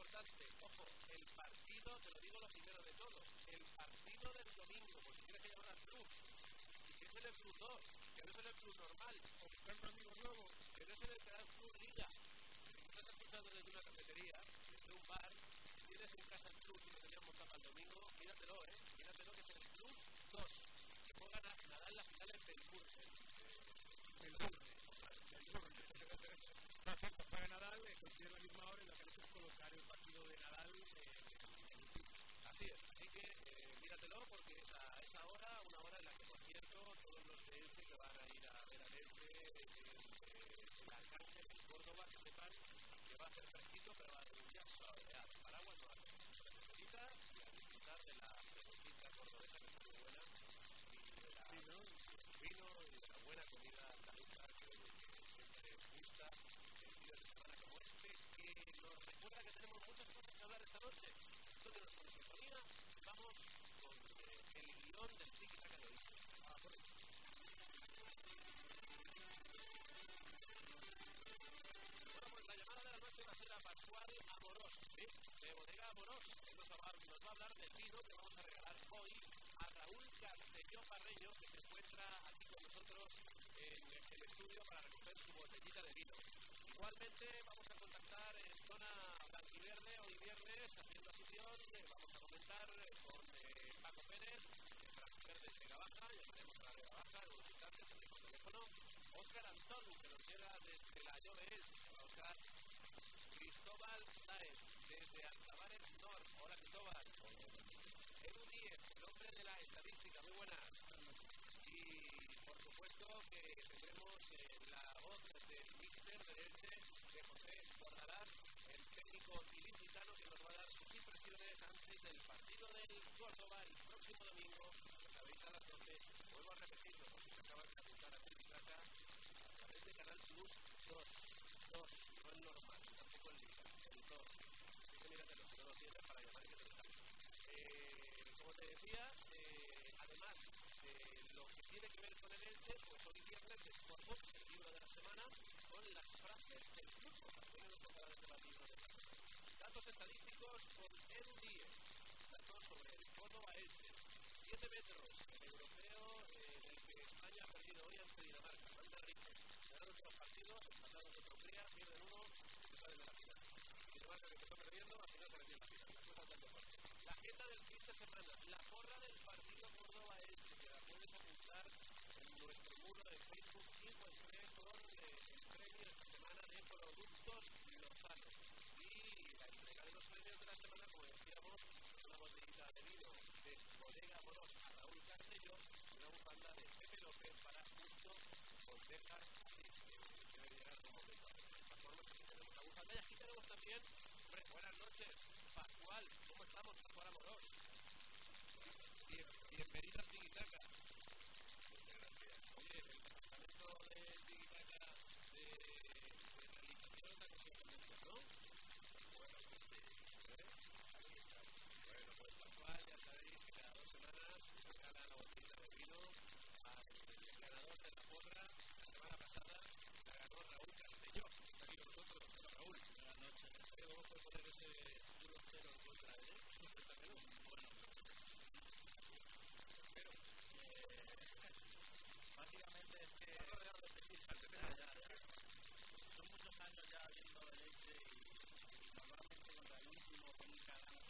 importante, ojo, el partido, te lo digo lo primero de todo, el partido del domingo, por si quieres que Plus. Y que es el Plus 2, que no es el Plus normal, o buscando amigos nuevos, que no es el Plus Liga. Si estás escuchando desde una cafetería, desde un bar, si tienes en casa el Plus y lo tenías montado el domingo, míratelo, ¿eh? Míratelo que es el Plus 2 juegan a Nadal la final en Melbourne. Melbourne. Perfecto, para Nadal coincide la misma hora en la colocar el partido de Nadal. Eh, así es, así que eh, míratelo porque es a esa hora, una hora en la que, por cierto, todos los de Elche que van a ir a ver a Elche, eh, el Arcángel, el Córdoba, que sepan que va a hacer fresquito, pero va a un día soleado. Paraguas no va a y a disfrutar de la preguntita cordobesa que es muy buena vino, vino y la buena comida andaluza que siempre gusta en días de semana como este, que nos recuerda que tenemos muchas cosas que hablar esta noche. Entonces vamos con eh, el guion del Tiki Taka de hoy. Ah. Bueno, pues la llamada de la noche va a ser a Pascual Amorós, ¿sí? de Bodega Amorós. Él nos va, nos va a hablar del vino que vamos a regalar hoy a Raúl Castelló Parreño, que se encuentra aquí con nosotros en el estudio para recoger su botellita de vino. Igualmente vamos a contactar en zona blanquiverde hoy viernes haciendo afición. Vamos a comentar con eh, Paco Pérez, Verde de Vega Baja, llamaremos a la Vega Baja en unos instantes, el teléfono. Óscar Antón, que nos llega desde la Lloves. Óscar. Cristóbal Saez, desde Altavares Nor. Hola Cristóbal. Edu Díez, el hombre de la estadística, muy buenas. Supuesto que tendremos eh, la voz del mister de Elche, de José Bordalás, el técnico ilicitano que nos va a dar sus impresiones antes del partido del Córdoba el próximo domingo, sabéis a las 12. Vuelvo a repetirlo, por si me acaban de apuntar a Plata, a través de Canal Plus 2. 2, no el normal, tampoco el Liga, el 2. Así que míratelo, si no lo para llamar y que te lo eh, como te decía, eh, además de lo que tiene que ver con el Elche, pues hoy viernes es por box, el libro de la semana, con las frases del fútbol. También nos tocará libro de semana. Datos estadísticos con Edu Díez. Datos sobre el Córdoba Elche. 7 metros, el europeo eh, del que España ha perdido hoy ante Dinamarca. Van de Rico. Ganaron los partidos, empataron contra Hungría, pierden uno y salen de la final. Dinamarca que empezó perdiendo, al final en la final. La agenda del fin de semana, la porra del partido Córdoba Elche, que la puedes apuntar en nuestro muro de Facebook y pues con eh, el premio esta semana de productos Lozano. Y la entrega de los premios de la semana, como decíamos, una botellita de vino de Bodega Moros a Raúl Castelló, una bufanda de Pepe López para justo dejar así, que debe llegar un momento. De esta forma, que tenemos la bufanda y aquí tenemos también, hombre, buenas noches. Pascual, ¿cómo estamos, Pascual Amorós? Bien, bienvenido al Tiguitaca. Oye, el departamento de Tiguitaca de, de realización de la consistencia, ¿no? Bueno, pues sí. ¿eh? Bueno, pues Pascual, ya sabéis que cada dos semanas se regala la botella de vino al ganador de la porra. La semana pasada la ganó Raúl Castelló, que está aquí con nosotros. Hola, Raúl. Buenas noches. ¿Cómo fue poner ese 1-0 en contra de él? Bueno, pero básicamente es que son muchos años ya viendo de leche y, normalmente contra el último nunca ganamos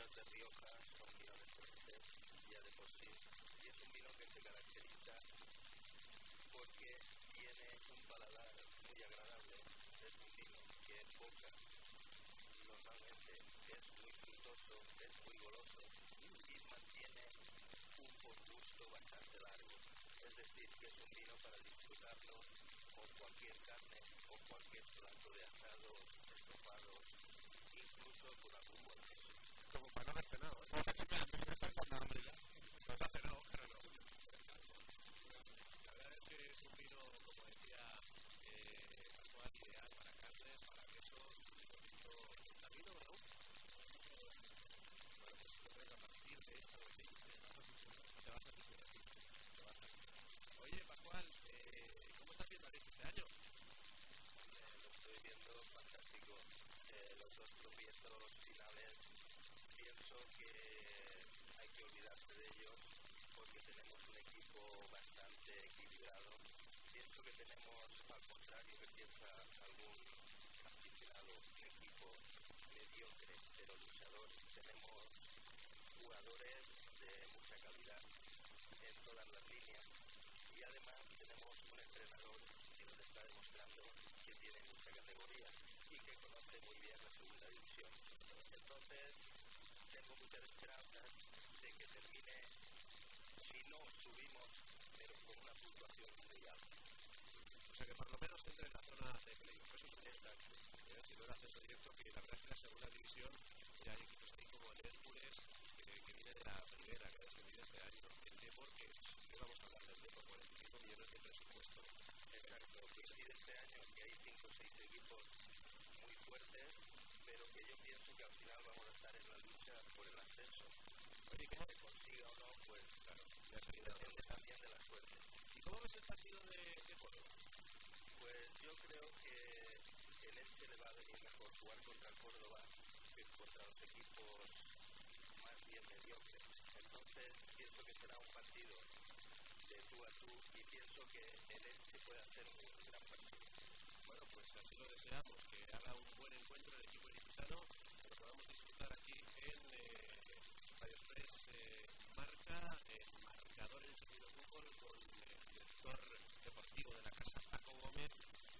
no, por favor. Bueno, tenemos a Pascual Amoroso al otro lado del video telefónico por sí. Y es un vino que se caracteriza porque tiene un paladar muy agradable. Es un vino que en boca normalmente es muy frutoso, es muy goloso y mantiene un gusto bastante largo. Es decir, que es un vino para disfrutarlo con cualquier carne o cualquier plato de asado, estofado, incluso con algún buen queso. Como para no haber cenado, ¿eh? Me están con hambre ya. No te. La verdad es que es un vino, como decía Pascual, ideal para carnes, para quesos, un poquito también, ¿no? Bueno, pues yo creo que a partir de esta botella te vas a. Te vas a titular. Oye, Pascual, ¿cómo estás viendo a leche este año? Eh, lo estoy viendo fantástico. Eh, los dos tropiezos finales, pienso que hay que olvidarse de ellos porque tenemos un equipo bastante equilibrado. Pienso que tenemos, al contrario que piensa algún aficionado, un equipo mediocre pero luchador. Tenemos jugadores de mucha calidad en todas las líneas y además tenemos un entrenador que nos está demostrando que tiene mucha categoría y que conoce muy bien la segunda división. Entonces, tengo muchas esperanzas de que termine, si no subimos, pero con una puntuación muy alta. O sea que por lo menos entre en la zona de playoff. Eso es exacto. ¿eh? Si no el acceso directo, que la verdad es que la segunda división ya hay equipos ahí como el Hércules, que, que viene de la primera, que ha descendido este año. El Depor, que no vamos a hablar del Depor, 45 millones de presupuesto. Exacto, coincide este año que hay 5 o 6 equipos muy fuertes, pero que yo pienso que al final vamos a estar en la lucha por el ascenso. Oye, Que se consiga o no, pues Claro, ya sería depende también de la suerte. ¿Y cómo ves el partido de, de Córdoba? Pues yo creo que el Elche le va a venir mejor jugar contra el Córdoba que contra los equipos más bien mediocres. Entonces pienso que será un partido de tú a tú y pienso que el Elche puede hacer un gran partido. Bueno, pues así lo deseamos, que haga un buen encuentro el equipo ilicitano, que lo podamos disfrutar aquí en eh, Radio Express eh, Marca, marcador en sentido fútbol, con el director deportivo de la casa, Paco Gómez,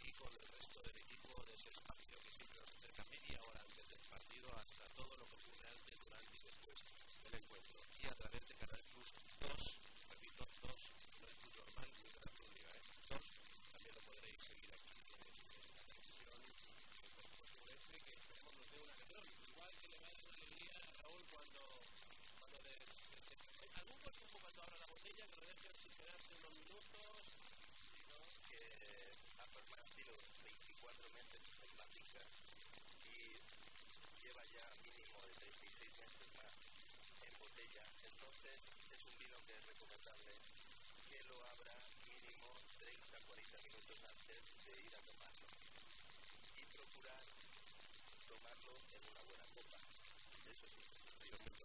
y con el resto del equipo de ese espacio que siempre nos acerca media hora antes del partido hasta todo lo que ocurre antes, durante y después del encuentro. Y a través de Canal Plus 2, repito, 2, no el Plus normal, ni Canal Plus Liga, ¿eh? 2, también lo podréis seguir aquí en, en la televisión, eh, por supuesto, un Elche que esperemos nos dé una alegría. Igual que le va a dar una alegría a Raúl cuando, cuando les, les- algún consejo cuando sin quedarse unos minutos, que ha permanecido 24 meses en la finca y lleva ya mínimo de 36 meses más en botella. Entonces es un vino que es recomendable que lo abra mínimo 30-40 minutos antes de ir a tomarlo y procurar tomarlo en una buena copa. Eso sí, Dios mío,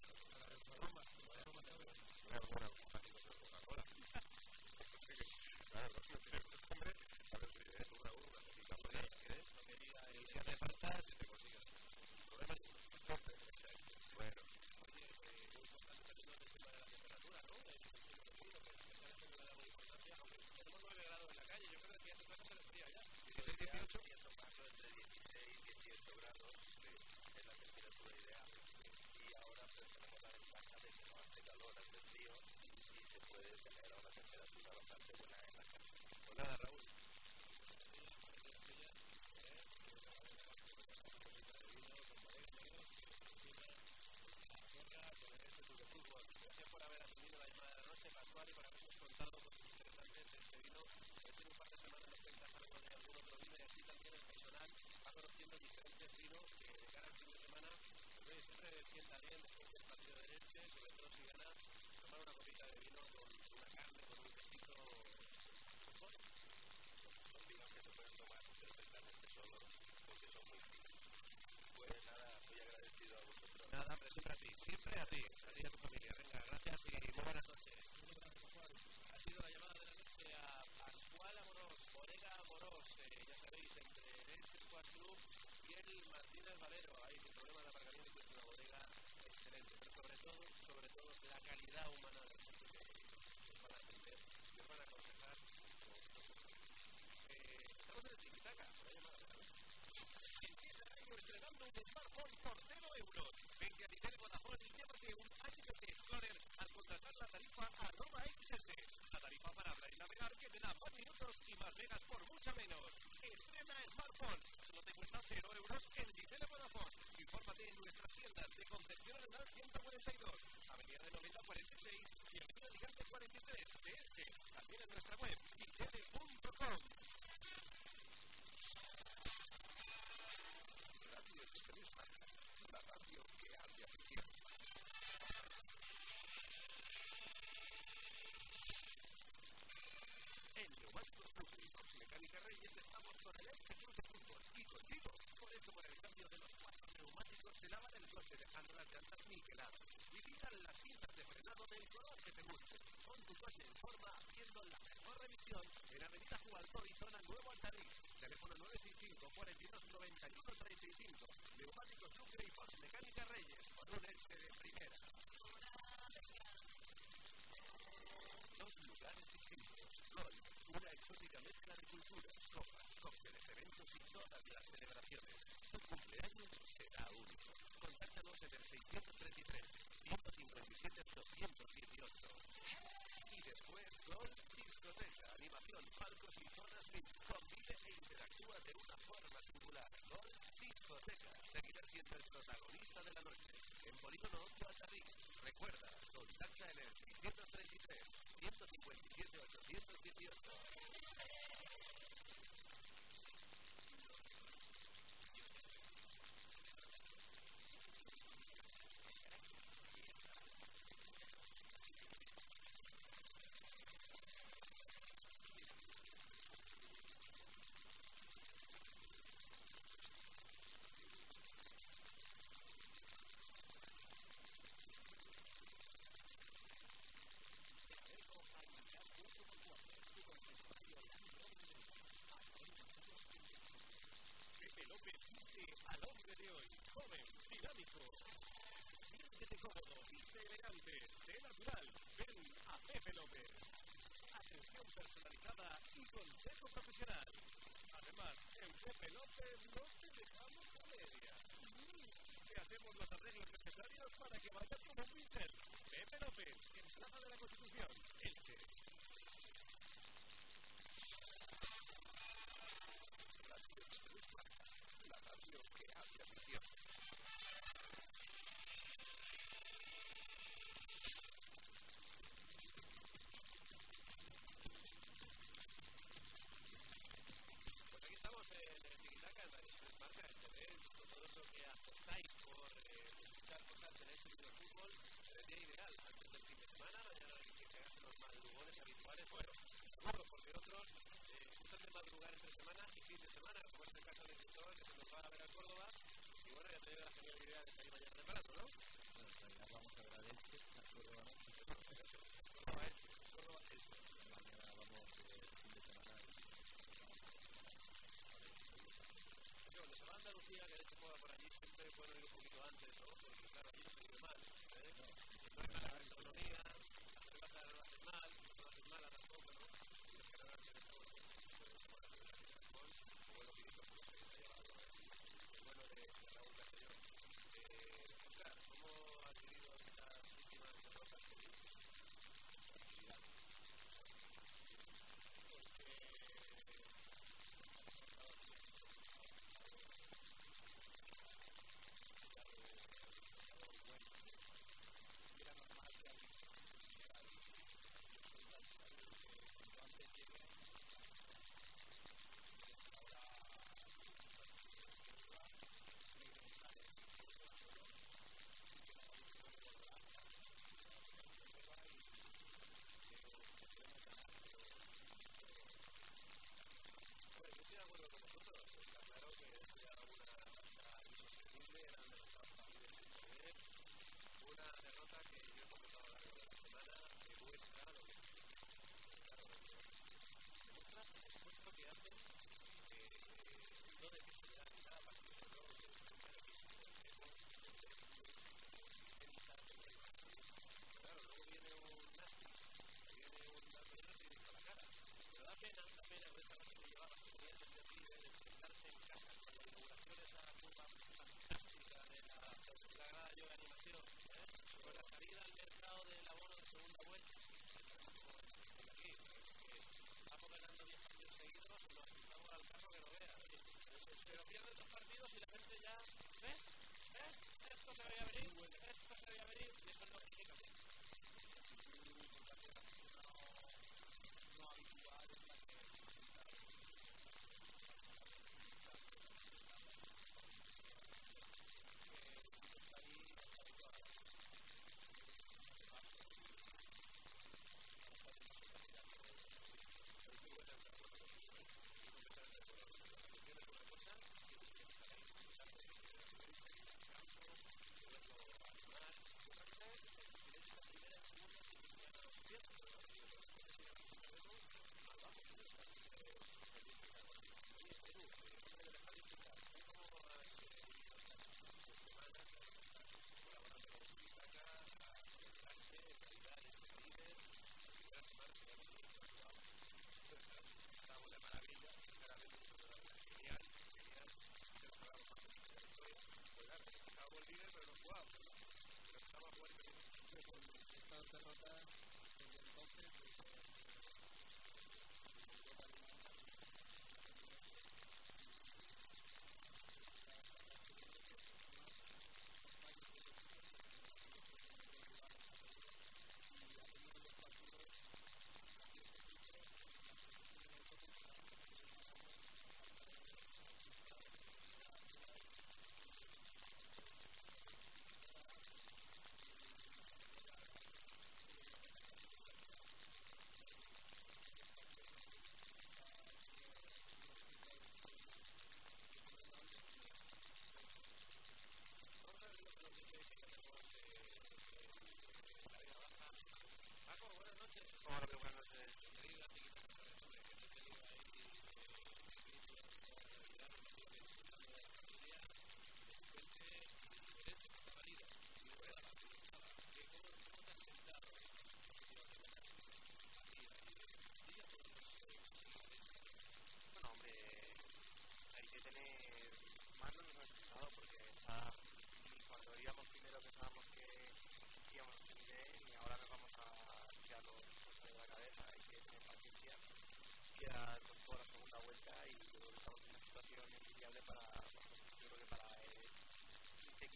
se te consigue. menos. Estrena smartphone. Solo te cuesta 0 euros en Dicele Vodafone. Infórmate en nuestras tiendas de Concepción Arenal 142, Avenida de 9046 y Avenida Gigante 43 de Elche. También en nuestra web revisión en Avenida Juan Torrizona, Nuevo Altariz. Teléfono 965 42 91 35. Neumáticos Duque y Fox Mecánica Reyes, con un Elche de primera. Dos lugares distintos. Gol, una exótica mezcla de culturas, copas, cócteles, eventos y todas las celebraciones. Tu cumpleaños será único. Contáctanos en el 633 157 818. Y después, gol, animación, palcos y zonas VIP, convive e interactúa de una forma singular. Gol Discoteca seguirá siendo el protagonista de la noche. En Polígono 8 Recuerda, Ponte cómodo, viste elegante, sé natural. Ven a Pepe López. Atención personalizada y consejo profesional. Además, en Pepe López no te dejamos a medias. Te hacemos los arreglos necesarios para que vayas como un Pepe López, en Plaza de la Costa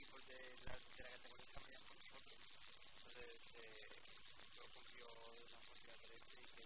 chicos de la, de la categoría cambian con nosotros. Entonces, eh, yo confío en la posibilidad de este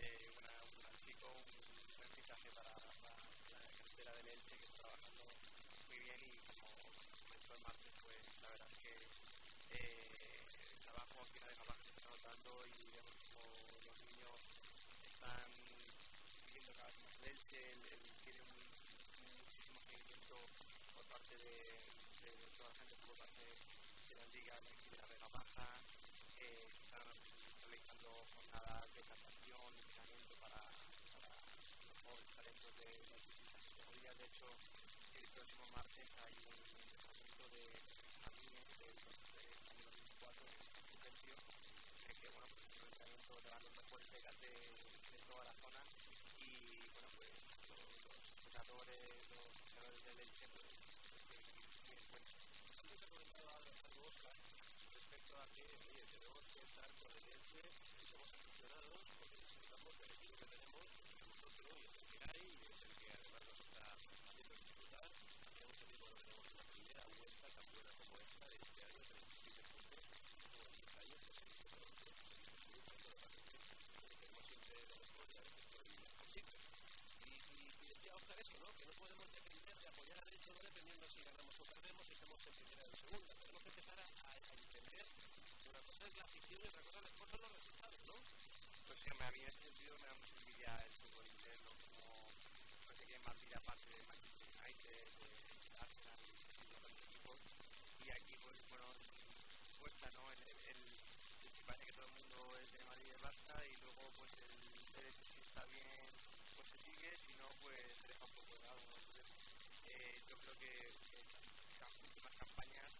eh, una, una chico, un eficacia para la, la cartera del Elche que está trabajando muy bien y como comentó el martes, pues la verdad es que eh, el trabajo al final de capaz se está notando y vemos como los niños están viviendo cada vez más el Elche, el, el, tiene un, muchísimo seguimiento por parte de, de, toda la gente, por parte de la liga, de la Vega Baja, eh, están ejemplo, jornadas de captación, entrenamiento para, para los jóvenes talentos de las. De hecho, el próximo martes hay un entrenamiento de familia del año 2004 en Sugencio, en que, bueno, pues un entrenamiento de las mejores becas de, de toda la zona y, bueno, pues los, los jugadores, los jugadores del Elche, pues, tienen cuenta. Antes he comentado algo, Oscar, respecto a que, oye, tenemos que estar con el y somos aficionados porque disfrutamos del equipo que tenemos eso, ¿no? Que no podemos depender de apoyar a derecho no dependiendo si ganamos o perdemos, si estamos en primera o en segunda. Tenemos que empezar a, a, a entender que una cosa es la afición y otra cosa después son los resultados, ¿no? Pues sí, a mí en ese me da mucha envidia el fútbol interno, como no sé qué más aparte de Manchester United, de Arsenal y de otros equipos. Y aquí, pues, bueno, cuesta, ¿no? El, el, parece que todo el mundo es de Madrid y de Barça y luego, pues, el interés está bien pues deja un poco de. Entonces, eh, yo creo que en las últimas campañas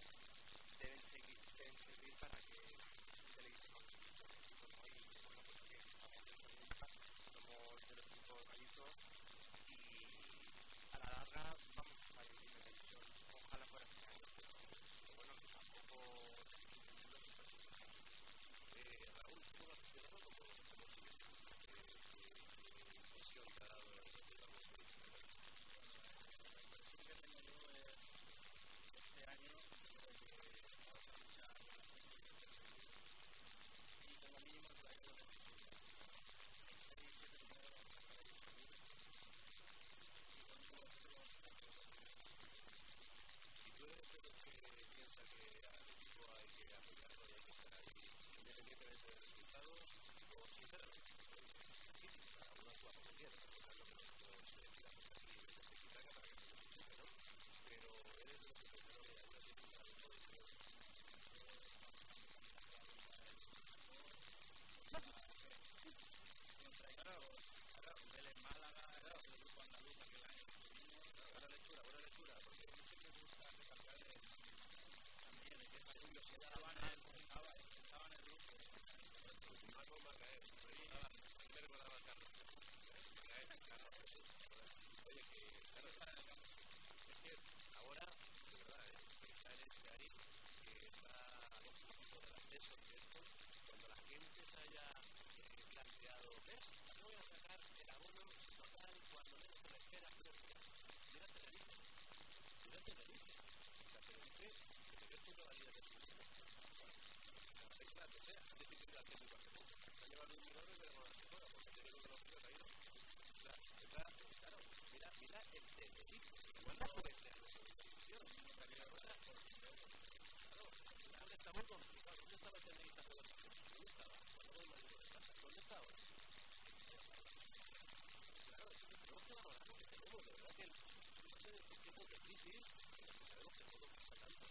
crisis, pero que sabemos que todo está tanto.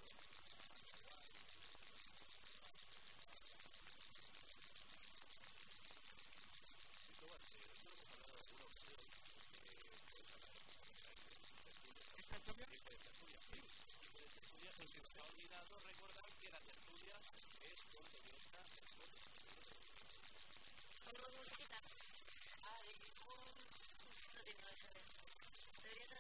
Se nos ha olvidado recordar que la tertulia es contenienta Como dos guitarras. Ah, de ningún. No. Deberías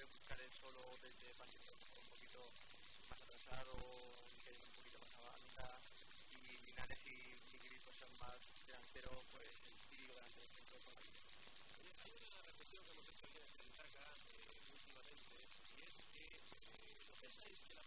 puede buscar el solo desde partidos un poquito más atrasado, un poquito más a banda, y Linares y Miguel pues son más delanteros, pues el típico delantero centro por la vida. Hay una reflexión que hemos hecho en el Tarca eh, últimamente, y es que eh, lo que pensáis que la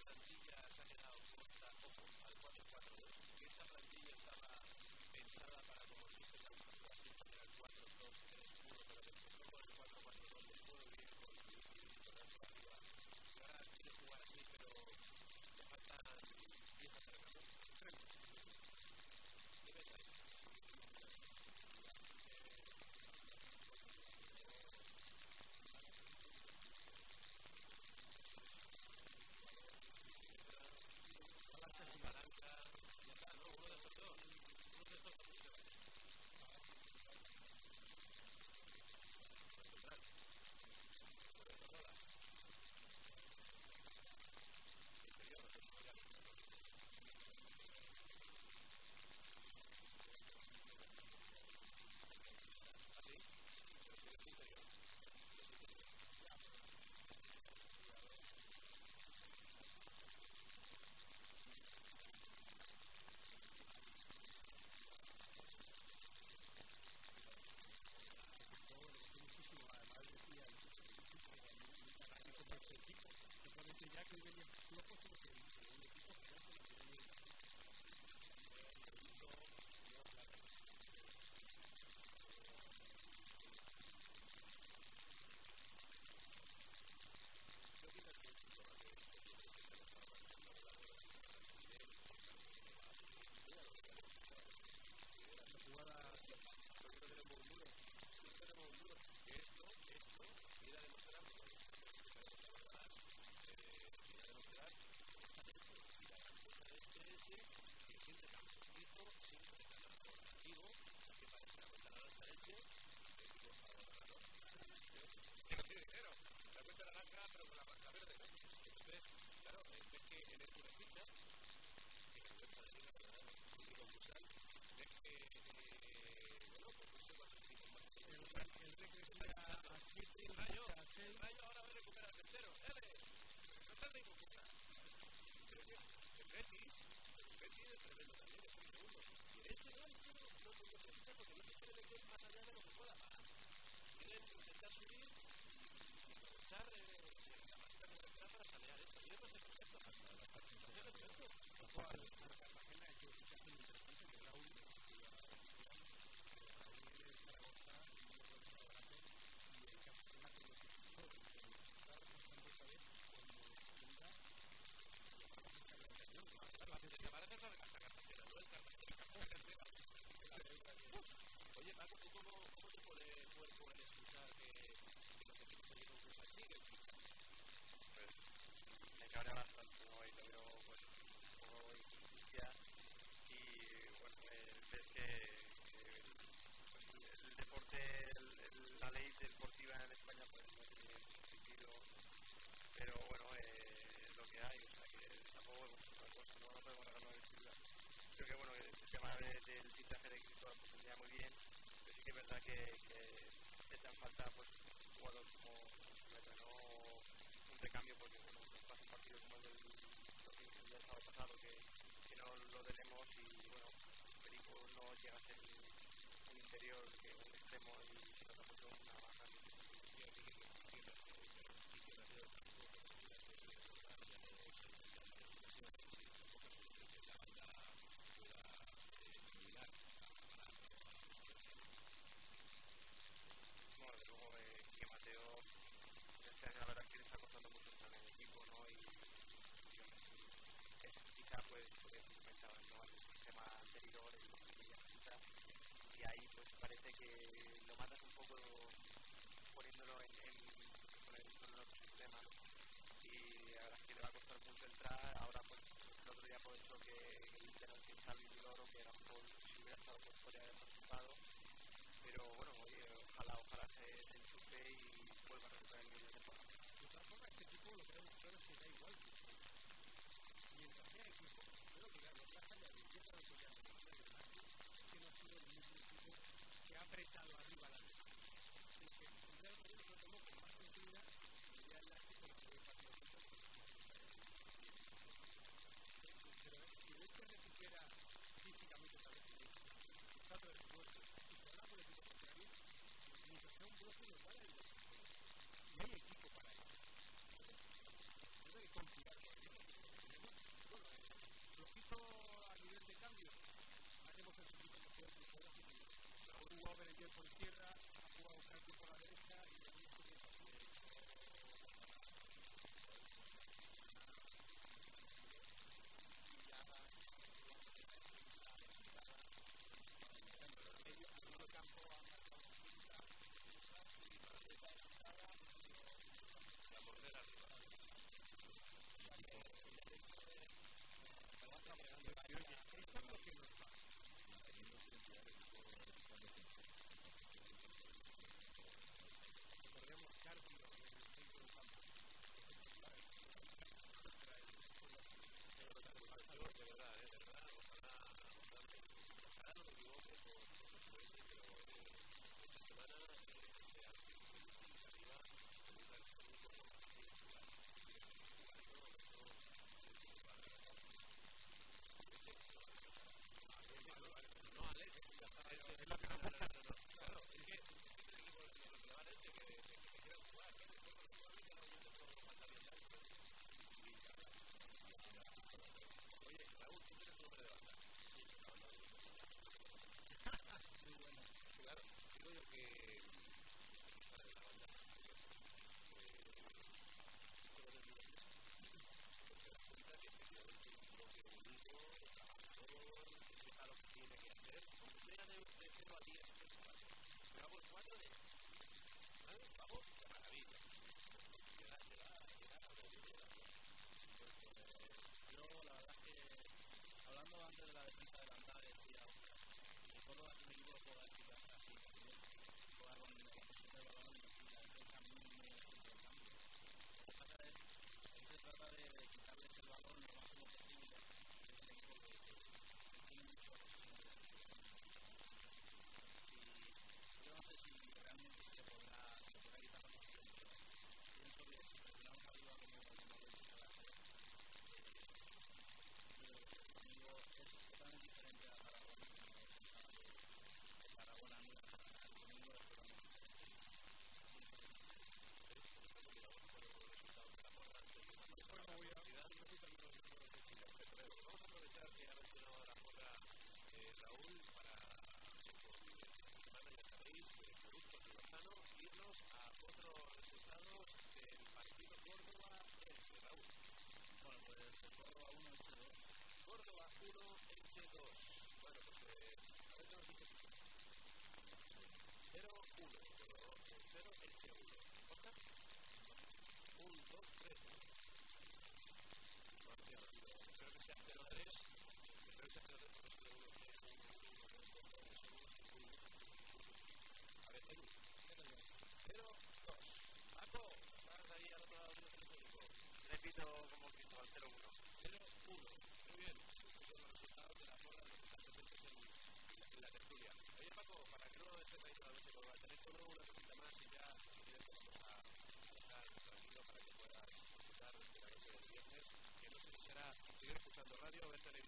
podemos regalar la Creo que bueno, el tema de- del fichaje de Cristóbal pues vendría muy bien, pero sí que es verdad que, que echan falta pues jugadores como no un recambio porque bueno, nos pasa un partido como el del, el del sábado pasado que, que no lo tenemos y bueno, Perico no llega a ser un, interior que un extremo y se nota mucho una baja Bueno, desde luego eh, que Mateo este año la verdad es que le está costando mucho estar en el equipo, ¿no? Y, y hombre, es, quizá pues lo que comentaba, ¿no? El sistema anterior, el que ya quizá, y ahí parece que lo matas un poco poniéndolo en, en, con el, el otro sistema. Y la verdad es que le va a costar mucho entrar, ahora pues el otro día por eso que Inter al el oro, que era gol, si hubiera estado pues podría haber participado, pero bueno, oye, ojalá, ojalá se, se enchufe y vuelva a recuperar el nivel de temporada. De todas formas, este equipo lo que ha demostrado es que da igual. Mientras sea equipo, creo que la ventaja de la izquierda de lo que ya demostró el Atlético es que no ha sido el mismo equipo que ha apretado arriba la defensa. Es que el Real Madrid lo tomó con más continuidad y ya el Atlético lo tuvo partido de fútbol. Pero si el hecho recupera físicamente otra vez, está otra vez fuerte y se habla por el equipo contrario, pues nos vale el y hay equipo para. Bueno, eh, flojito a nivel de cambio, el que puede por izquierda, ha jugado por la derecha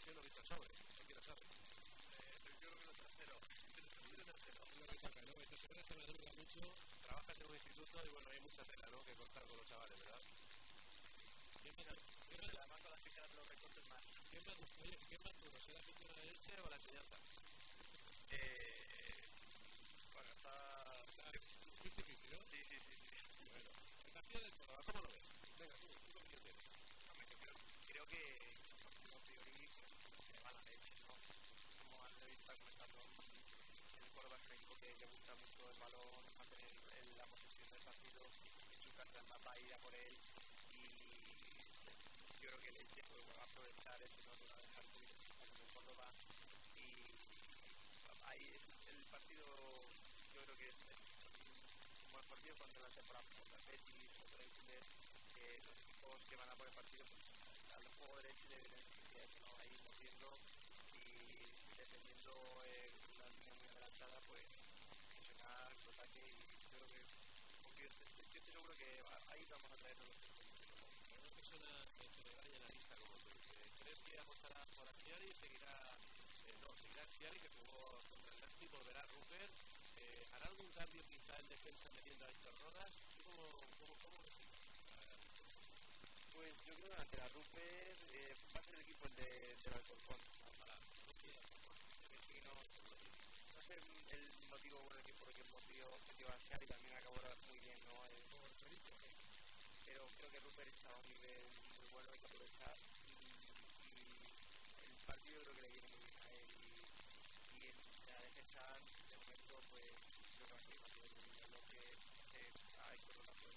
ver televisión o vista sobre. ¿Qué quieras saber? Eh, que lo. Esta semana se madruga mucho, trabajas en un instituto y bueno, hay mucha tela, ¿no? Que cortar con los chavales, ¿verdad? ¿Quién más, quién más, Además, con las recortes más. quién más, oye, ¿quién más duro? ¿Ser aficionado de Elche o la enseñanza? Eh, bueno, está... 50-50, ¿no? Sí, sí, sí. sí. Bueno, el partido del Córdoba, ¿cómo lo ves? Venga, tú, tú qué opinión tienes. Creo que va por él y creo que el pues, va a aprovechar ¿no? Que va a un y el partido yo creo que es como el partido contra la temporada contra el el que los equipos que van a por el partido, pues, a los jugadores de Chile eso, ¿no? Ahí moviendo y defendiendo eh, línea muy adelantada, pues yo creo que porque yo, yo estoy seguro que ahí vamos a traer los. Una persona que vaya en la lista como tú. ¿Crees que apostará por Acciari y seguirá, eh, no, seguirá Acciari que jugó contra el Leipzig, volverá Rupert? Eh, ¿Hará algún cambio quizá en defensa metiendo a Héctor Rodas? ¿Tú ¿Cómo, cómo, cómo ves? Pues yo creo que ante la Rupert eh, va a ser el equipo el de, del Alcorcón. Ojalá. No quiera, porque sí, no, no sé el motivo por el que, por el que el motivo metió a Xavi también acabó muy bien, ¿no? Eh, pero creo que Rupert está a un nivel muy bueno, hay que aprovechar y, y el partido creo que le viene muy bien a él y, y en la defensa de momento pues creo que va a ser partido bien, lo que eh, a Héctor Roda pues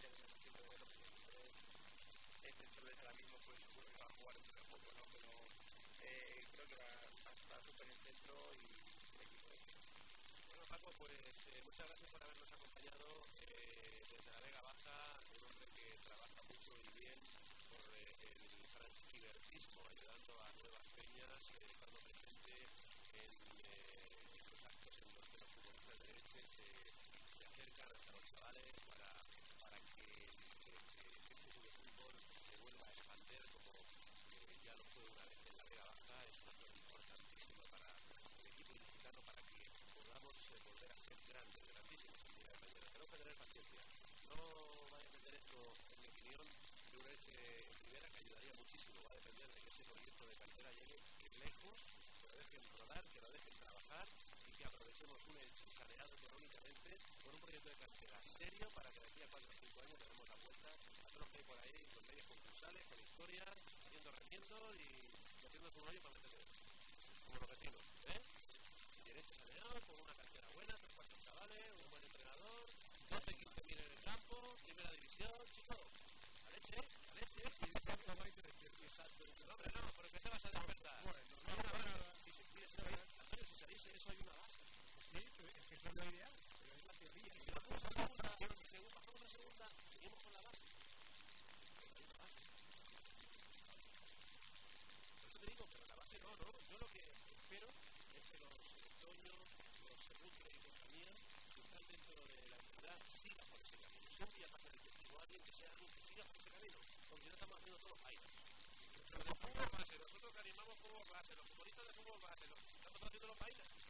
ya tenemos tiempo de porque siempre es dentro de ahora mismo pues seguro que va a jugar un juego, ¿no? Pero eh, creo que va, a estar súper en el centro y el equipo de Bueno, Paco, pues eh, muchas gracias por habernos acompañado eh, desde la Vega Baja, un hombre que trabaja mucho y bien por eh, el franquivertismo, ayudando a nuevas peñas, eh, estando presente en eh, los actos en los que los futbolistas de Elche se, se acercan hasta los chavales para, para que eh, eh, este club de fútbol se vuelva a expandir como eh, ya lo fue una vez en la Vega Baja, es una cosa importantísima para el equipo ilicitano para que eh, volver a ser grandes, grandísimos en primera mañana. Tenemos que tener paciencia. No va a depender esto, en mi opinión, de una leche en primera que ayudaría muchísimo. Va a depender de que ese proyecto de cantera llegue lejos, que lo dejen rodar, que lo dejen trabajar y que aprovechemos un Elche saneado económicamente con un proyecto de cantera serio para que de aquí a 4 o 5 años demos la vuelta a todos que hay por ahí con medios concursales, con historia, haciendo rendimientos y metiendo su rollo para meterse como los vecinos, ¿eh? derecho saneado, con una cantera un buen entrenador, 12, 15 mil en el campo, primera división, chicos, a leche, a leche, y campo vais de Exacto, no, hombre, no, pero que te vas a despertar. Bueno, no, hay una base. Si se sabéis, Antonio, si sabéis eso, hay una base. Sí, es que es la idea, pero es la teoría. Si bajamos a segunda, si según bajamos a segunda, seguimos con la base. Por te digo, pero la base no, no. Yo lo que espero es que los Toño, los Serrutre y compañía, si están dentro de la entidad, sigan por ese camino. Si un día pasa el testigo a alguien que sea alguien que siga por ese camino, porque no estamos haciendo todos bailes. Los de fútbol base, nosotros que animamos fútbol base, los futbolistas de fútbol base, los, estamos haciendo los bailes.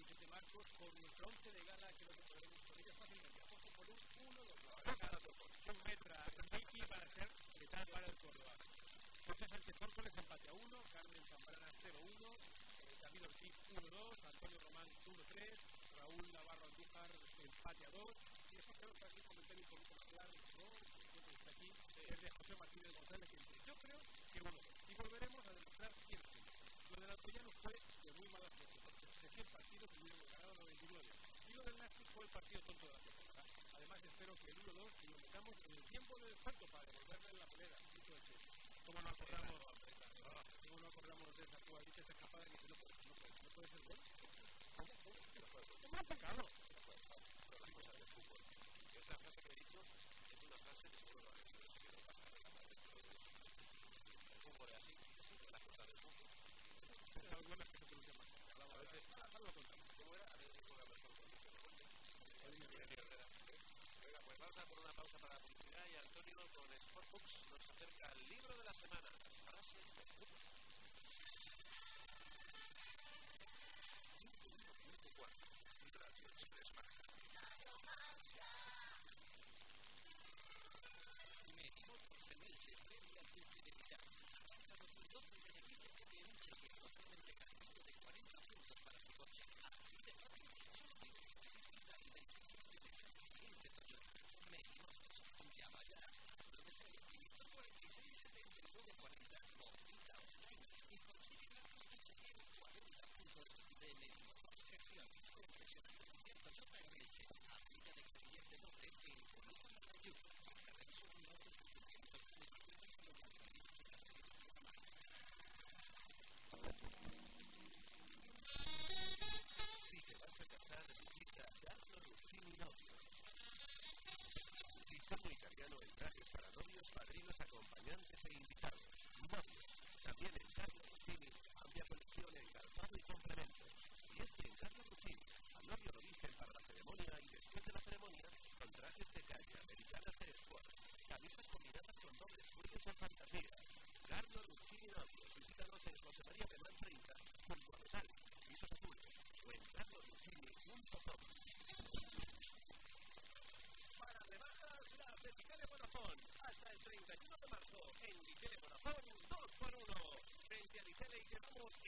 17 de marzo con nuestro 11 de gala que lo recordaremos con ellos fácilmente. Apuesto por un 1-2. Un metra Miki para ser letal para el Córdoba. José Sánchez Córcoles empate a 1, Carmen Zambrana 0-1, eh, David Ortiz 1-2, Antonio Román 1-3, Raúl Navarro Andújar empate a 2. Y después tenemos aquí un comentario un poquito más largo, ¿no? que aquí, es de José Martínez González, el partido tonto de la temporada. Además, espero que el 1-2 lo metamos en el tiempo del descuento para devolverle la moneda. ¿Cómo no acordamos? Ah, ¿Cómo acordamos de esa jugadita esta escapada que no puede ser gol? ¿Cómo? ¿Cómo? ¿Cómo? ¿Cómo? por una pausa para la publicidad y Antonio con Sportbooks nos acerca al libro de la semana. Consejo Italiano en trajes para novios, padrinos, acompañantes e invitados. Novios. También en Carlo Cucini, amplia colección en calzado y complementos. Y es que en Carlo Cucini, al novio lo visten para la ceremonia y después de la ceremonia, con trajes de calle, americanas de sport, camisas combinadas con dobles cuellos o fantasía. Carlo Cucini Novios. Visítanos en José María Penal 30, junto a Metal, pisos azules, o en carlocucini.com. 31 de marzo en Vitele Corazón 2 por 1 frente y llevamos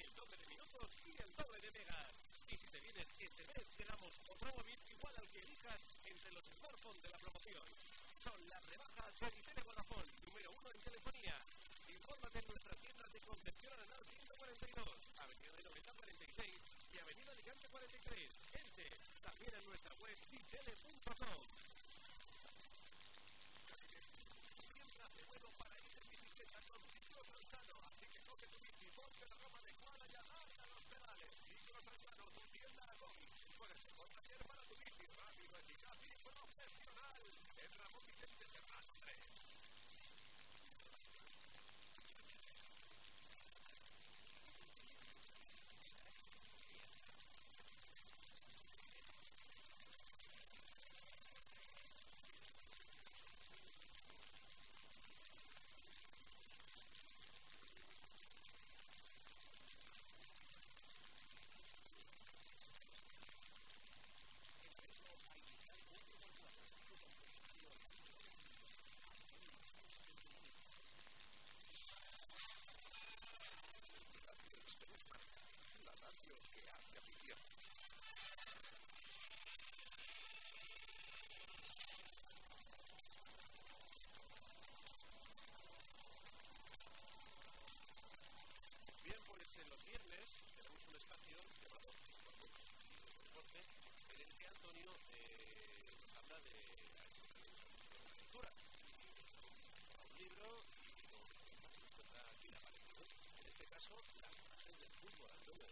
En este caso, las frases del fútbol, Antonio.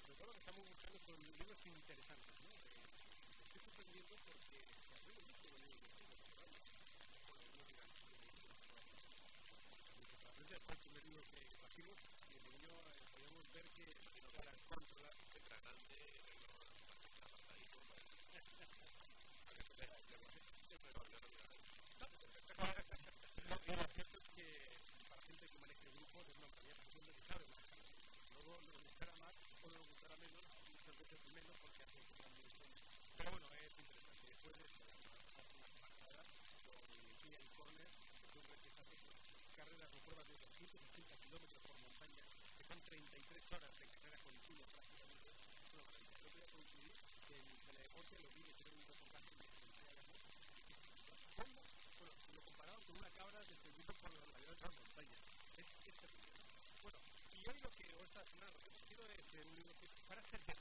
Sobre todo lo que estamos buscando son libros interesantes, ¿no? Eh, estoy sorprendiendo porque se aprende mucho con el libro. Bueno, no digan, fue el primer libro que trajimos y en ello eh, podemos ver que para controlar el el Lo que lo cierto es que Luego nos gustará más o nos gustará menos, muchas veces menos porque hace que cambie Pero bueno, es interesante. Después de esto, una pasada con Ian Corner, que son rechazados carreras o pruebas de 280 kilómetros por montaña, que son 33 horas de carrera continua prácticamente. Es maravilla. Yo quería coincidir que en Teledeporte lo vi, hicieron un reportaje de ¿Cómo? Bueno, lo comparaban con una cabra descendiendo por la ladera de las montañas. Es, es terrible. Y hoy lo que, o esta semana, lo que quiero es de que para ser de.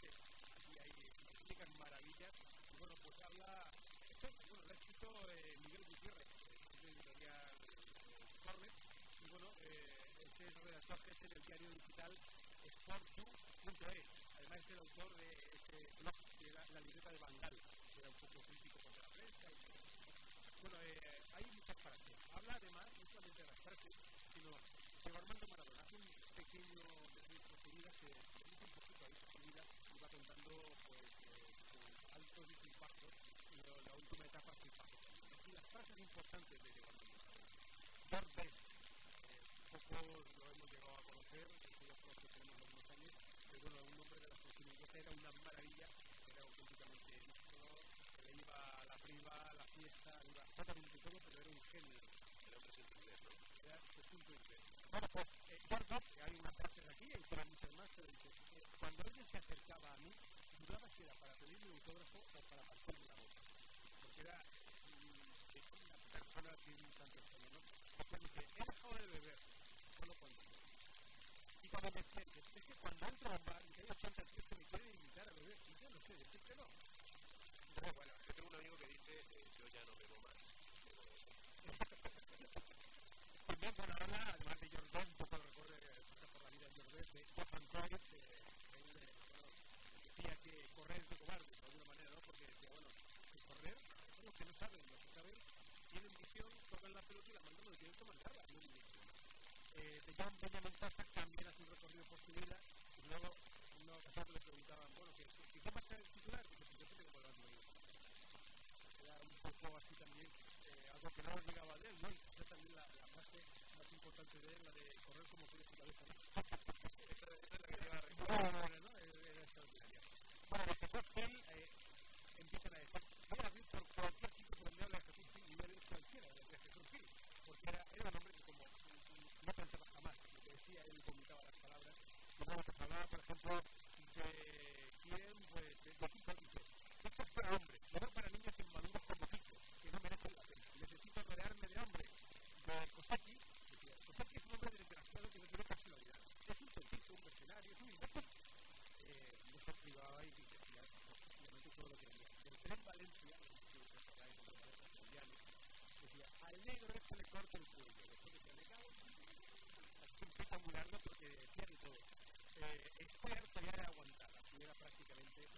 Que aquí hay magníficas maravillas. Y bueno, pues habla, esto, bueno, lo ha escrito eh, Miguel Gutiérrez, de editorial Corner. Y bueno, eh, este es redactor jefe del diario digital sportu.es. Además es el autor de este blog que era la libreta de Bangal, que era un poco crítico contra la prensa. Y, bueno, eh, hay muchas frases. Habla además, no solamente de las frases, sino que Armando Maradona hace un pequeño registro de su vida que dice un poquito ahí su vida y va contando pues eh, sus altos y sus bajos y la última etapa sus bajos. Y las frases importantes de Diego Armando Maradona. George Best, eh, pocos lo hemos llegado a conocer, nosotros los que tenemos algunos años, pero bueno, un hombre de la selección inglesa era una maravilla, era auténticamente le iba a la priva, a la fiesta, iba totalmente todo, pero era un genio. Era un presidente inglés, ¿no? Era su punto de vista. Bueno, pues eh, hay unas frases aquí, hay para muchas más, pero dice, eh, cuando alguien se acercaba a mí, dudaba si era para pedirme un autógrafo o para partirme la boca. Porque era mm, una sin tanto ¿no? De y cuando me es que cuando entro a un bar y hay 80 tíos que me quieren invitar a beber, yo no sé decir no. Bueno, yo tengo un amigo que dice, eh, yo ya no bebo más. Bebo de eso. También, bueno, habla, además de Best, un poco recorre por la vida de Best, de eh, bueno, decía que correr es de cobarde, de alguna manera, ¿no? Porque decía, bueno, que correr, son los que no saben, los que saben, tienen visión, tocan la pelota y la mandan donde tienen que mandarla, no visión. Eh, de Jan Benjamin Pasa también hace un recorrido por su vida y luego una ocasión le preguntaban, bueno, ¿qué, qué, qué va el titular? Y dice, yo sé que podrás morir. Era un poco así también, eh, algo que no nos llegaba de él, ¿no? Y quizá también la, la frase más importante de él, la de correr como quiere su cabeza, ¿no? Esa, esa es la que te iba a recordar. Bueno, bueno, ¿no? Era, era extraordinaria. Bueno, de Jesús Gil eh, empiezan a decir, voy a abrir por cualquier sitio por donde habla Jesús Gil y voy a leer cualquiera de Jesús Gil, porque era, era un hombre que como no pensaba jamás lo que decía, él vomitaba las palabras. Y bueno, pues hablaba, por ejemplo, de quién, pues, de, de Kiko dice, esto es para hombres, no para niños inmaduros como Kiko, que no merecen la pena. Necesito rodearme de hombres. De Kosaki, decía, Kosaki es un hombre desgraciado que no tiene personalidad. Es un tontito, un mercenario, es un imbécil. Eh, no se privaba y decía obviamente todo lo que quería. Del tren Valencia, que recordáis en los colombianos, decía, al negro este le corta el cuello. Después decía, le cago espectacular, porque decía de todo. Eh, estoy harto ya de aguantar, así era prácticamente,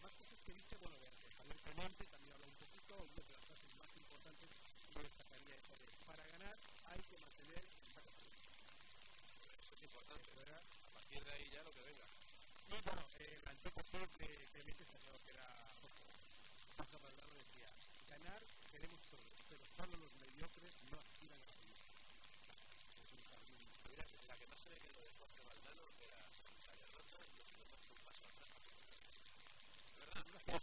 Más cosas que dice, bueno, de Clemente también habla un poquito, una de las frases más importantes, yo destacaría esa de, para ganar hay que mantener esa Eso es importante. A partir de ahí ya lo que venga. y bueno, eh, la está claro que era poco. Paco Valdano decía, ganar queremos todos, pero solo los mediocres no aspiran a la vida. Es un jardín. Mira, la que más se ve que lo de Jorge Valdano era la derrota y los kilómetros un paso atrás. ¿Verdad?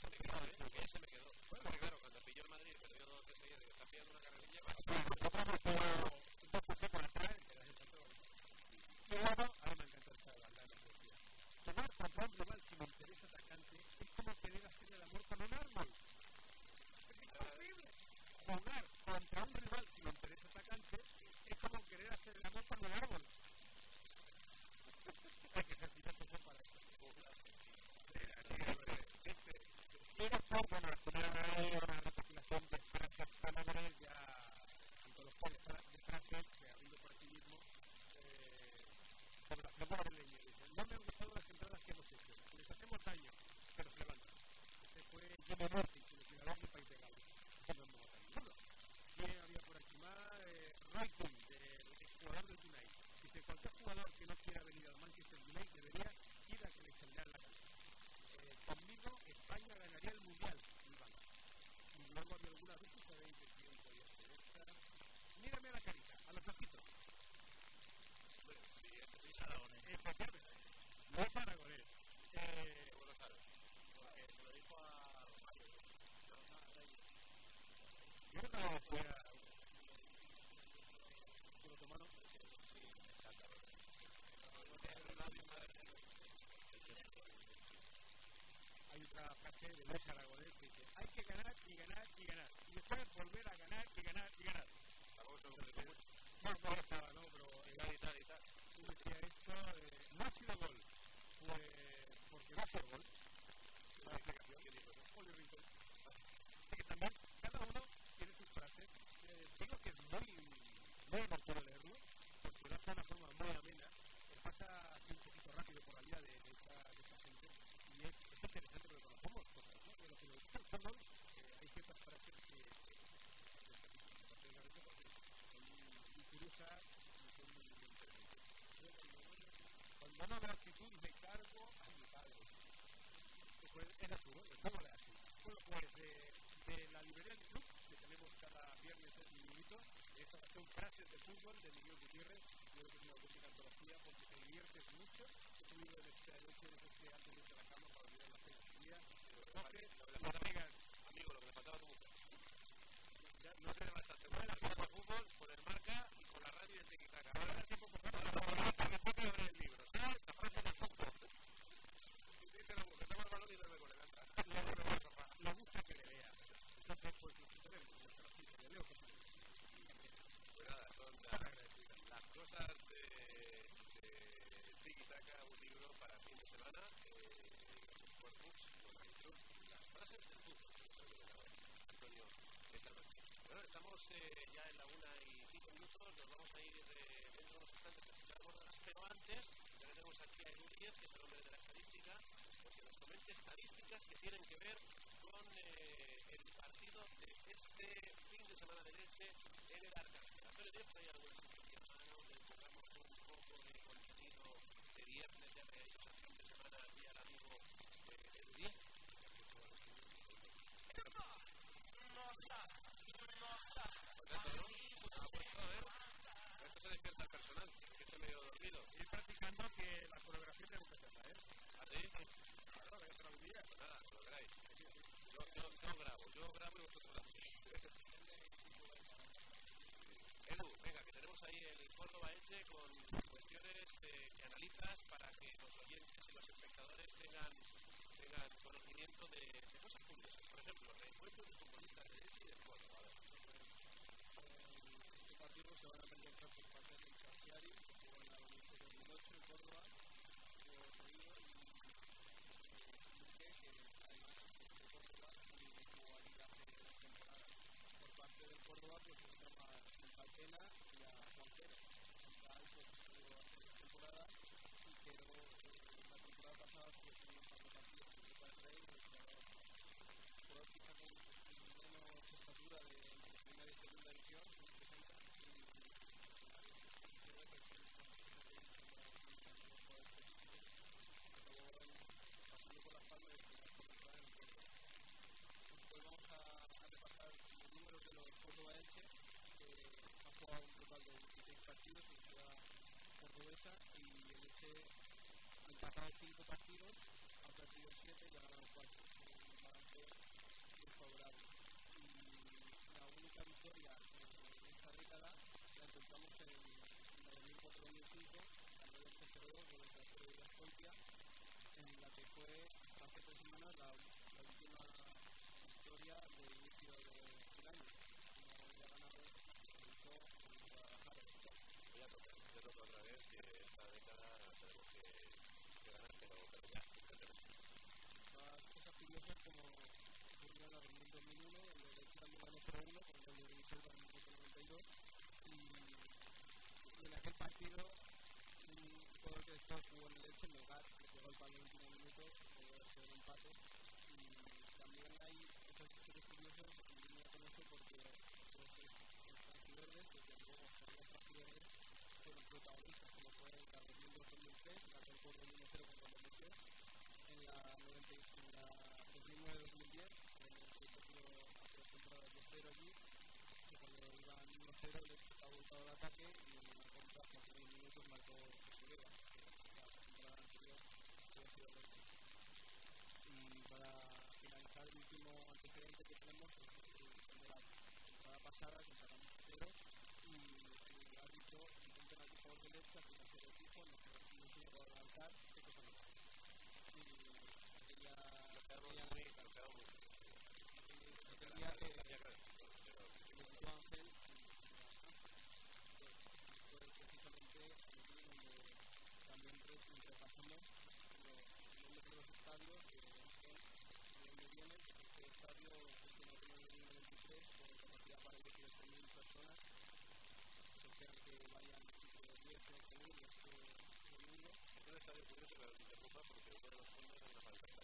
ciencia, el hombre de la estadística, porque nos comente estadísticas que tienen que ver con eh, el partido de este fin de semana de leche en el Arca. nada, lo queráis. Yo, grabo, yo grabo y vosotros grabo. Edu, venga, que tenemos ahí el Córdoba Elche con cuestiones que analizas para que los oyentes y los espectadores tengan cinco partidos, ha perdido siete y ha ganado cuatro. Un balance muy favorable. Y la única victoria de esta década la encontramos en 9495, al del CCO, de la de la en la que fue hace tres semanas la última. como venía la reunión el 92, y en aquel partido, un jugador que después jugó en el Elche, Melgar, que llegó el palo último minuto, a un empate, y también hay otros historias curiosas, y no conozco porque los partidos luego los partidos fueron protagonistas, como fue la del en la 96, en la 2009-2010, en el que perdió por ejemplo de 0 allí, que cuando iban 1-0 el Elche ha voltado al ataque y en la contra hace 10 minutos marcó José Vega, que la temporada anterior había sido el Elche. Y para finalizar, el último antecedente que tenemos es el de la pasada, que sacamos cero, y el dijo, no se no se cosa no. Aquella muy, nos quedamos muy. aquel día que Ya claro, pero que le quitó a Ángel fue precisamente allí donde también re- repasamos los nombres de los estadios de origen, de dónde vienen. Estadio es uno de 1993 con capacidad para 18.000 personas. Se espera que vayan entre 10 o 11.000 domingo. es un estadio curioso que te preocupa porque uno de una falta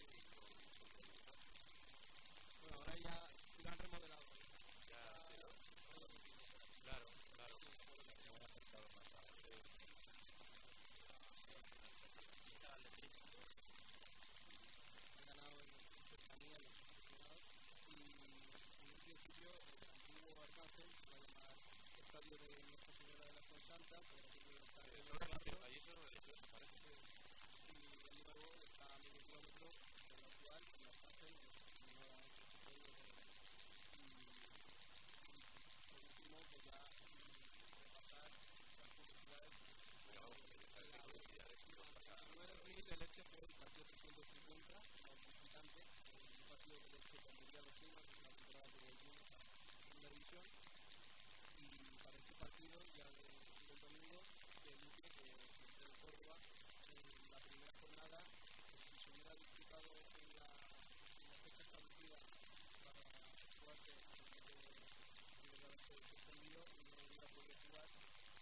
Ahora ya lo han remodelado. Ya, claro, claro. está Arcángel, en una pueblo de y, y por último pues ya mm, repasar las curiosidades Pero vamos, que está en la velocidad de el leche fue el partido 350 los visitantes un partido de leche con Mundial de Pumas en la temporada que volvimos a segunda división y para este partido ya de, del domingo se dice que entre el Córdoba en la primera jornada pues, si se hubiera disputado en la, en la fecha establecida para jugarse antes de, de haberse suspendido no hubiera podido jugar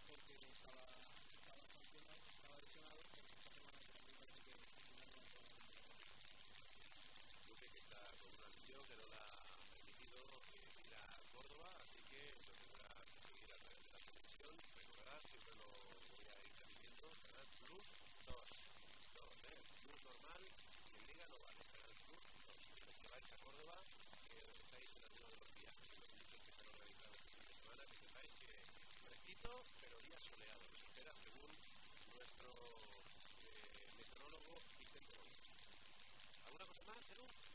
porque estaba, estaba sancionado, estaba lesionado por esta semana que también parece que al final no va a poder Luque que está con una lesión que no la ha permitido eh, ir a Córdoba, así que lo tendrá que seguir a través de la televisión. Recordad, siempre lo voy a ir repitiendo, Canal Plus 2. 2, ¿eh? Plus normal, y en Liga no vale, Canal Plus 2. Los que vais a Córdoba, que estáis en alguno de los viajes y los muchos que están organizados de semana, que sepáis que fresquito, pero día soleado, nos espera según nuestro eh, meteorólogo Vicente Gómez. ¿Alguna cosa más, Edu?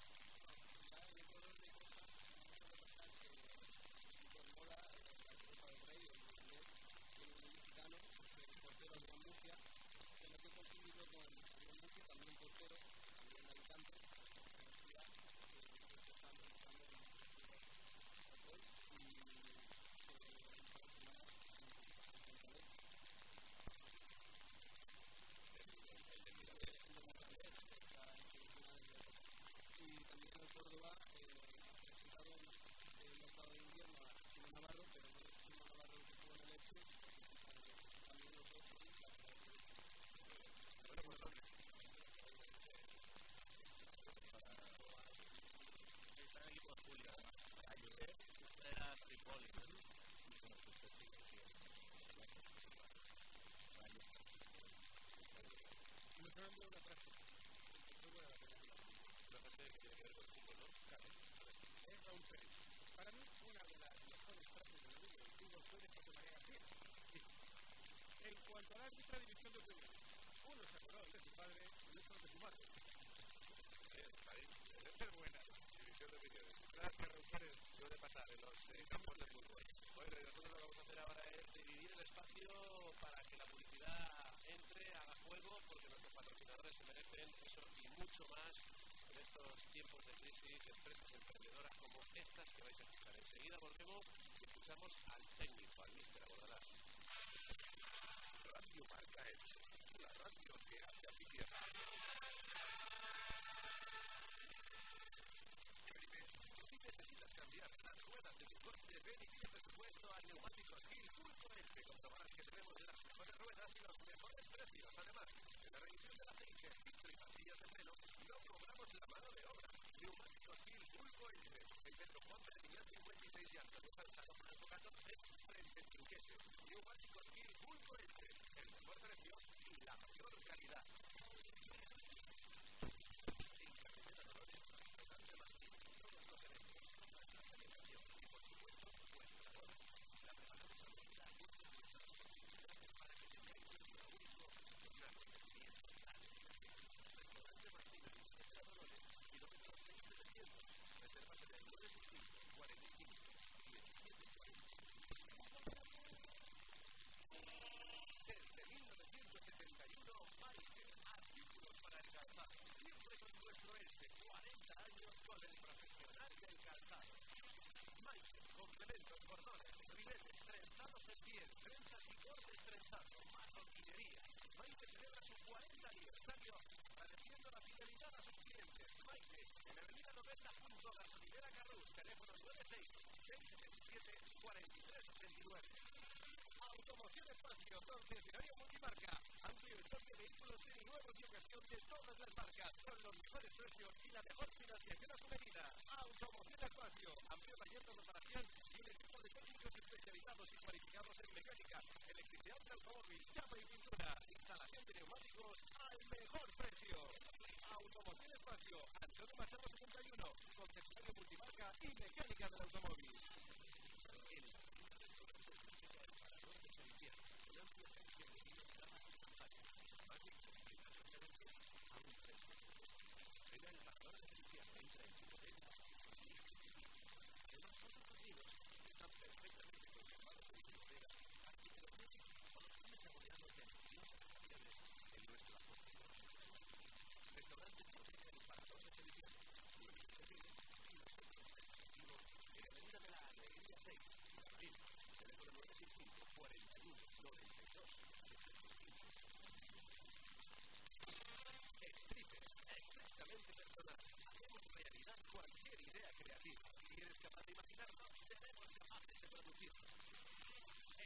para imaginar dónde tenemos imágenes de producir.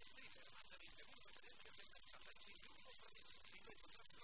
Streamer, más de 20 mundos de sin ningún compromiso, sin encontrar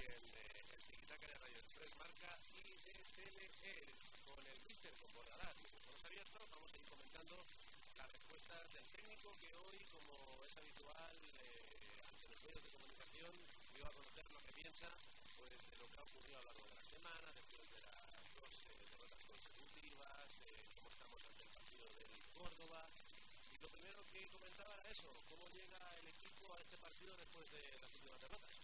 el, el de Radio Express marca IDTLE con el Mister, con Bordalás. Hemos abierto, vamos a ir comentando las respuestas del técnico que hoy, como es habitual, eh, ante los medios de comunicación, dio a conocer lo que piensa pues, de lo que ha ocurrido a lo largo de la semana, después de las dos eh, derrotas consecutivas, eh, cómo estamos ante el partido del Córdoba. Y lo primero que comentaba era eso, cómo llega el equipo a este partido después de las últimas derrotas.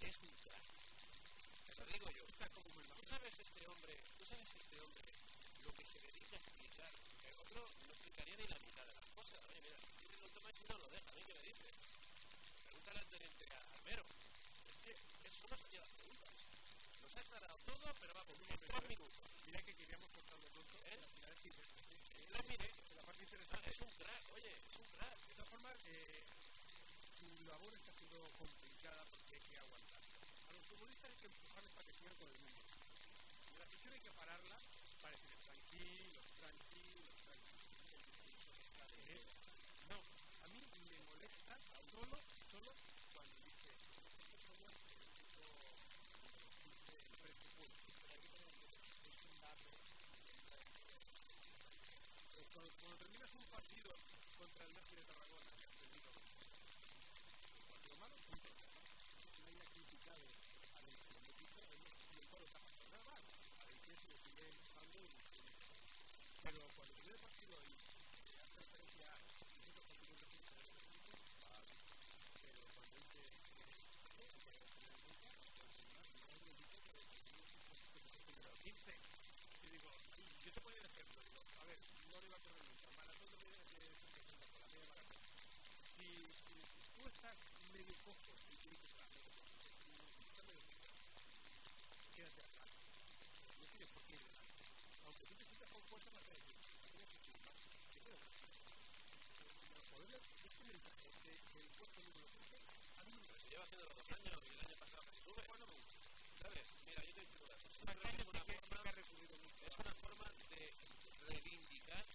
es un crack. Te lo digo yo, ¿Tú sabes este hombre, tú sabes este hombre lo que se dedica a explicar? El otro no explicaría ni la mitad de las cosas. Oye, mira, si tiene lo toma y no lo deja, a mí que le dice. Pregúntale al teniente Armero. Es que él solo se las preguntas. Nos ha aclarado todo, pero vamos, en tres minutos. Mira que queríamos contarlo todo. ¿Eh? Mira, es mire. La parte ah, interesante. Es un crack, oye, es un crack. De esta forma, eh, su labor está siendo complicada porque hay que aguantar. A los futbolistas hay que empujarles para que sigan con el mismo. Y la hay que pararla para decirles tranquilos, tranquilos, tranquilos. No, a mí me molesta solo, solo cuando dice, cuando, terminas un partido contra el Messi de Tarragona, que has perdido, un partido malo, punto. Nadie ha criticado al al equipo, hemos siempre lo pasado nada mal. A ver qué se le sigue usando y Pero cuando termina el partido y eh, hace referencia a distintos partidos de fútbol de los equipos, vale. Pero cuando dice que hay que tener en cuenta, pues no, no es un equipo que número 15. Y digo, y yo te ponía el ejemplo, digo, a ver, no le iba a correr nunca, maratón de media de 60 por la media maratón. Si, tú estás medio cojo y está medio cojo, quédate atrás. No tienes por qué ir delante. Aunque tú te sientas con fuerza, vas a decir, tienes que ir más, que puedes hacer. Pero poder, ese mensaje de- del puesto número 15, a mí me Se lleva haciendo los dos años y el año pasado se sube. no me gusta. ¿Sabes? Mira, yo te digo una cosa. Que es una forma, que es una forma de reivindicar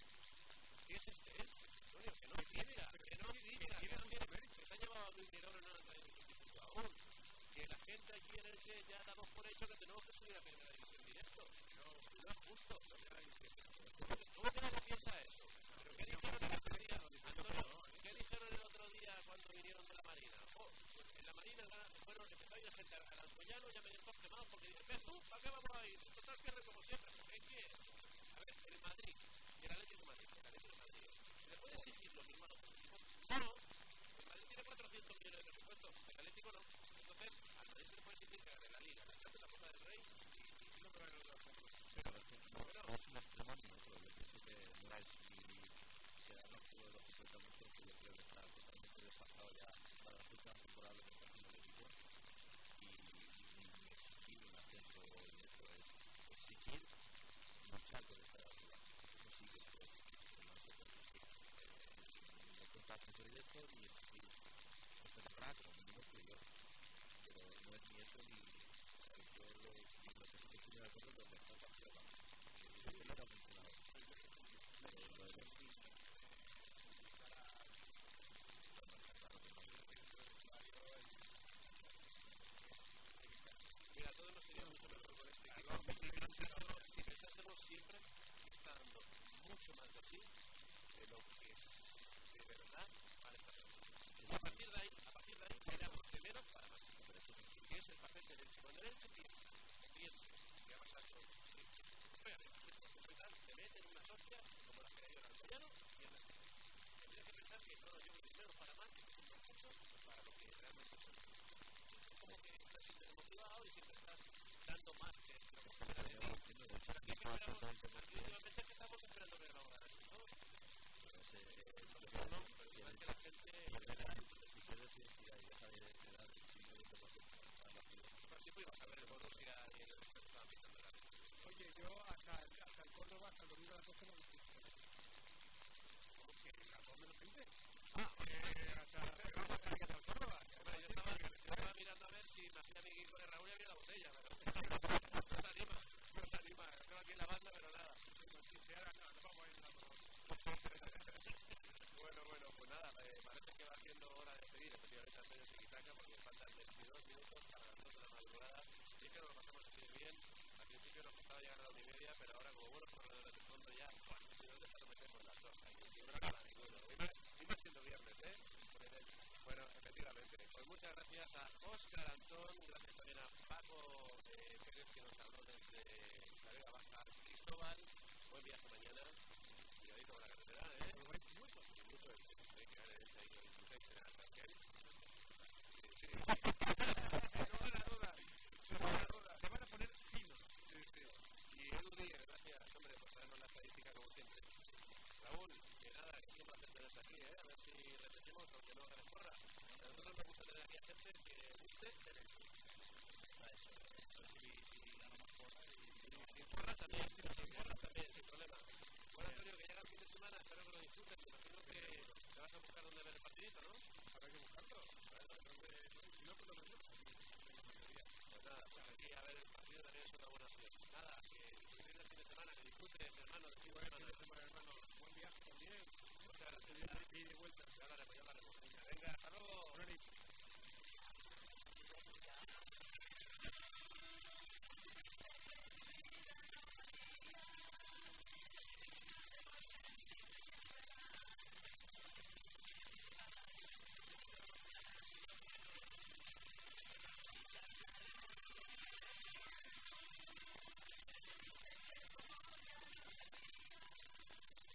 que es este Elche. Que no ficha, que no ficha, que no tiene que se ha llevado a Luis no han traído ningún instituto aún. Que la gente aquí en Elche ya damos por hecho que tenemos que subir a primera división directo. No, no es justo. ¿Cómo que nadie piensa eso? ¿Pero qué dijeron el otro día, Antonio? ¿Qué dijeron el otro día cuando vinieron de la Marina? Oh, pues en la Marina fueron, empezó a ir gente al Alcoyano, ya venían todos quemados porque dicen, ves tú, ¿para qué vamos a ir? Total pierde como siempre, pues ¿qué quieres? A ver, el Madrid, y el Atlético de Madrid, el Atlético de Madrid, ¿se le puede exigir lo mismo a los equipos? No, el Madrid tiene 400 millones de presupuesto, el Atlético no. Entonces, al Madrid se le puede exigir que gane la Liga, la Champions, la Copa del Rey y, y no pero otros. Pero, pero, no es un extremo ni otro. Yo pienso que no es ni quedarnos todo lo que cuenta mucho, que yo creo que está totalmente desfasado ya para las últimas temporadas que está haciendo el equipo. Y ni ni exigir un ascenso directo, es exigir luchar por estar arriba. Eso sí que creo que no se puede exigir. Eh, no contar ascenso directo ni exigir esta temporada como mínimo playoff. Pero no es ni eso ni yo lo, lo que sí que estoy de acuerdo con lo que